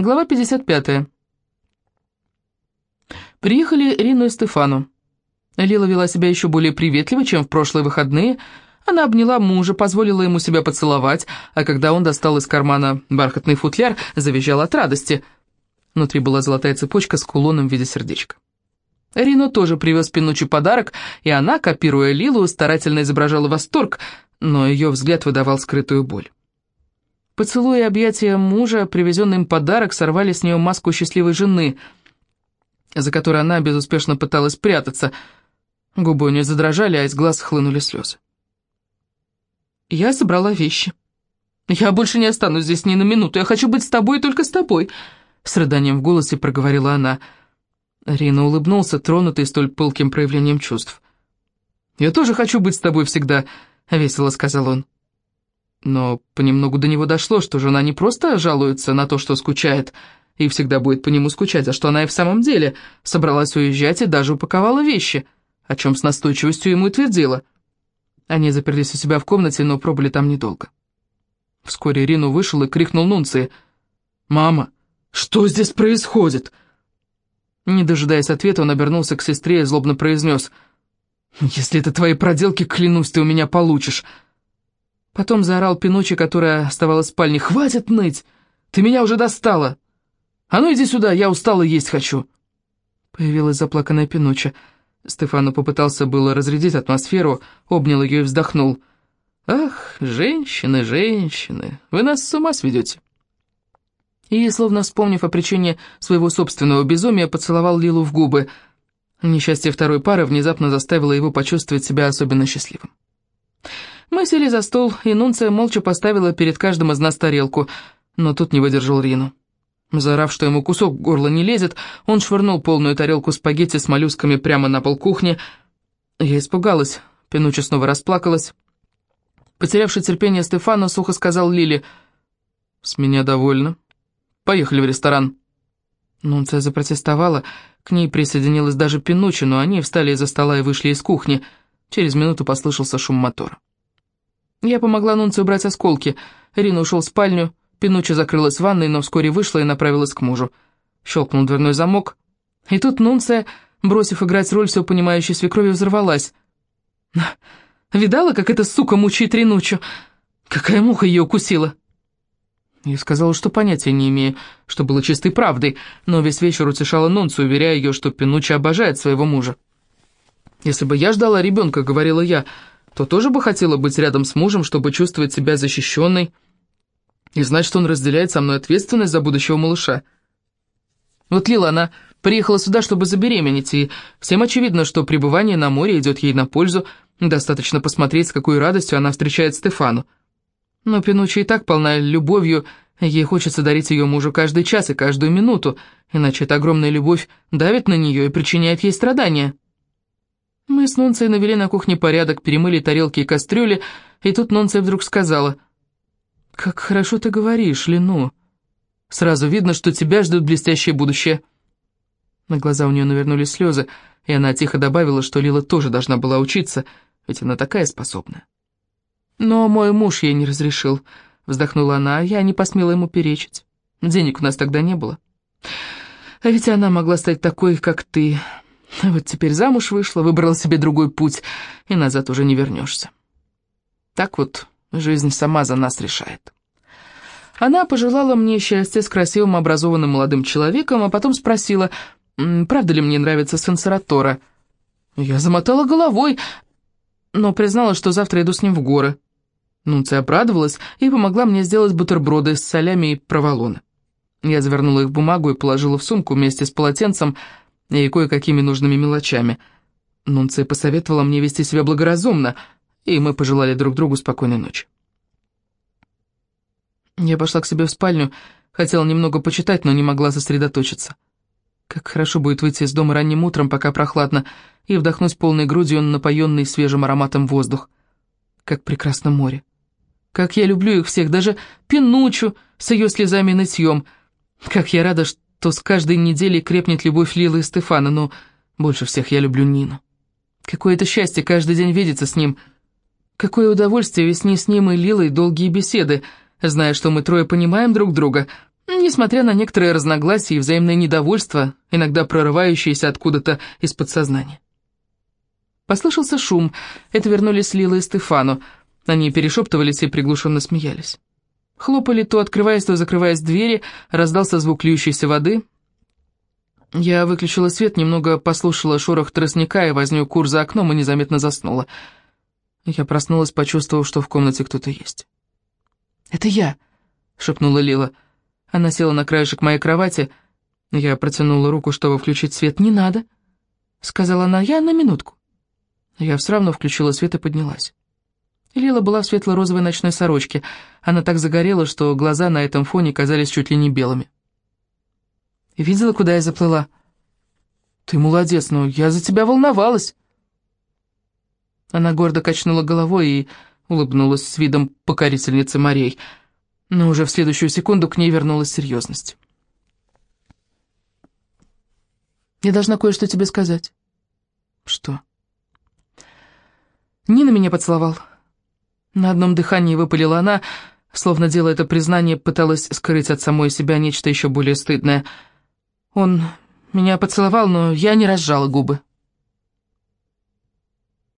Глава 55. Приехали Рину и Стефану. Лила вела себя еще более приветливо, чем в прошлые выходные. Она обняла мужа, позволила ему себя поцеловать, а когда он достал из кармана бархатный футляр, завизжал от радости. Внутри была золотая цепочка с кулоном в виде сердечка. Рино тоже привез Пинучи подарок, и она, копируя Лилу, старательно изображала восторг, но ее взгляд выдавал скрытую боль. Поцелуи и объятия мужа, привезенный им подарок, сорвали с нее маску счастливой жены, за которой она безуспешно пыталась прятаться. Губы у нее задрожали, а из глаз хлынули слезы. Я собрала вещи. «Я больше не останусь здесь ни на минуту, я хочу быть с тобой и только с тобой», — с рыданием в голосе проговорила она. Рина улыбнулся, тронутый столь пылким проявлением чувств. «Я тоже хочу быть с тобой всегда», — весело сказал он. Но понемногу до него дошло, что жена не просто жалуется на то, что скучает, и всегда будет по нему скучать, а что она и в самом деле собралась уезжать и даже упаковала вещи, о чем с настойчивостью ему и твердила. Они заперлись у себя в комнате, но пробыли там недолго. Вскоре Рину вышел и крикнул Нунции. «Мама, что здесь происходит?» Не дожидаясь ответа, он обернулся к сестре и злобно произнес. «Если это твои проделки, клянусь, ты у меня получишь». Потом заорал Пинучи, которая оставалась в спальне. «Хватит ныть! Ты меня уже достала! А ну иди сюда, я устала есть хочу!» Появилась заплаканная Пинучи. Стефану попытался было разрядить атмосферу, обнял ее и вздохнул. «Ах, женщины, женщины, вы нас с ума сведете!» И, словно вспомнив о причине своего собственного безумия, поцеловал Лилу в губы. Несчастье второй пары внезапно заставило его почувствовать себя особенно счастливым. Мы сели за стол, и Нунция молча поставила перед каждым из нас тарелку, но тут не выдержал Рину. Заорав, что ему кусок в горло не лезет, он швырнул полную тарелку спагетти с моллюсками прямо на пол кухни. Я испугалась, Пинуча снова расплакалась. Потерявший терпение Стефана сухо сказал Лили, «С меня довольно. Поехали в ресторан». Нунция запротестовала, к ней присоединилась даже Пинучи, но они встали из-за стола и вышли из кухни. Через минуту послышался шум мотора. Я помогла Нунце убрать осколки. Рина ушел в спальню, Пинуча закрылась в ванной, но вскоре вышла и направилась к мужу. Щелкнул дверной замок. И тут Нунция, бросив играть роль все понимающей свекрови, взорвалась. «Видала, как эта сука мучает Ринучу? Какая муха ее укусила?» Я сказала, что понятия не имею, что было чистой правдой, но весь вечер утешала Нунцию, уверяя ее, что Пинуча обожает своего мужа. «Если бы я ждала ребенка», — говорила я, — то тоже бы хотела быть рядом с мужем, чтобы чувствовать себя защищенной и знать, что он разделяет со мной ответственность за будущего малыша. Вот Лила, она приехала сюда, чтобы забеременеть, и всем очевидно, что пребывание на море идет ей на пользу, достаточно посмотреть, с какой радостью она встречает Стефану. Но Пинучи и так полна любовью, ей хочется дарить ее мужу каждый час и каждую минуту, иначе эта огромная любовь давит на нее и причиняет ей страдания. Мы с Нонцей навели на кухне порядок, перемыли тарелки и кастрюли, и тут Нонция вдруг сказала, «Как хорошо ты говоришь, Лену. Сразу видно, что тебя ждет блестящее будущее». На глаза у нее навернулись слезы, и она тихо добавила, что Лила тоже должна была учиться, ведь она такая способная. «Но мой муж ей не разрешил», — вздохнула она, а я не посмела ему перечить. Денег у нас тогда не было. А ведь она могла стать такой, как ты, вот теперь замуж вышла, выбрала себе другой путь, и назад уже не вернешься. Так вот жизнь сама за нас решает. Она пожелала мне счастья с красивым образованным молодым человеком, а потом спросила, правда ли мне нравится сенсоратора. Я замотала головой, но признала, что завтра иду с ним в горы. Нунция обрадовалась и помогла мне сделать бутерброды с солями и проволоны. Я завернула их в бумагу и положила в сумку вместе с полотенцем, и кое-какими нужными мелочами. Нунция посоветовала мне вести себя благоразумно, и мы пожелали друг другу спокойной ночи. Я пошла к себе в спальню, хотела немного почитать, но не могла сосредоточиться. Как хорошо будет выйти из дома ранним утром, пока прохладно, и вдохнуть полной грудью напоенный свежим ароматом воздух. Как прекрасно море. Как я люблю их всех, даже Пинучу с ее слезами и нытьем. Как я рада, что то с каждой неделей крепнет любовь Лилы и Стефана, но больше всех я люблю Нину. Какое это счастье каждый день видеться с ним. Какое удовольствие вести с ним и Лилой долгие беседы, зная, что мы трое понимаем друг друга, несмотря на некоторые разногласия и взаимное недовольство, иногда прорывающиеся откуда-то из подсознания. Послышался шум, это вернулись Лила и Стефану, они перешептывались и приглушенно смеялись. Хлопали то открываясь, то закрываясь двери, раздался звук льющейся воды. Я выключила свет, немного послушала шорох тростника и возню кур за окном и незаметно заснула. Я проснулась, почувствовав, что в комнате кто-то есть. «Это я», — шепнула Лила. Она села на краешек моей кровати. Я протянула руку, чтобы включить свет. «Не надо», — сказала она. «Я на минутку». Я все равно включила свет и поднялась. Лила была в светло-розовой ночной сорочке. Она так загорела, что глаза на этом фоне казались чуть ли не белыми. «Видела, куда я заплыла?» «Ты молодец, но я за тебя волновалась». Она гордо качнула головой и улыбнулась с видом покорительницы морей — но уже в следующую секунду к ней вернулась серьезность. «Я должна кое-что тебе сказать». «Что?» Нина меня поцеловал. На одном дыхании выпалила она, словно делая это признание, пыталась скрыть от самой себя нечто еще более стыдное. Он меня поцеловал, но я не разжала губы.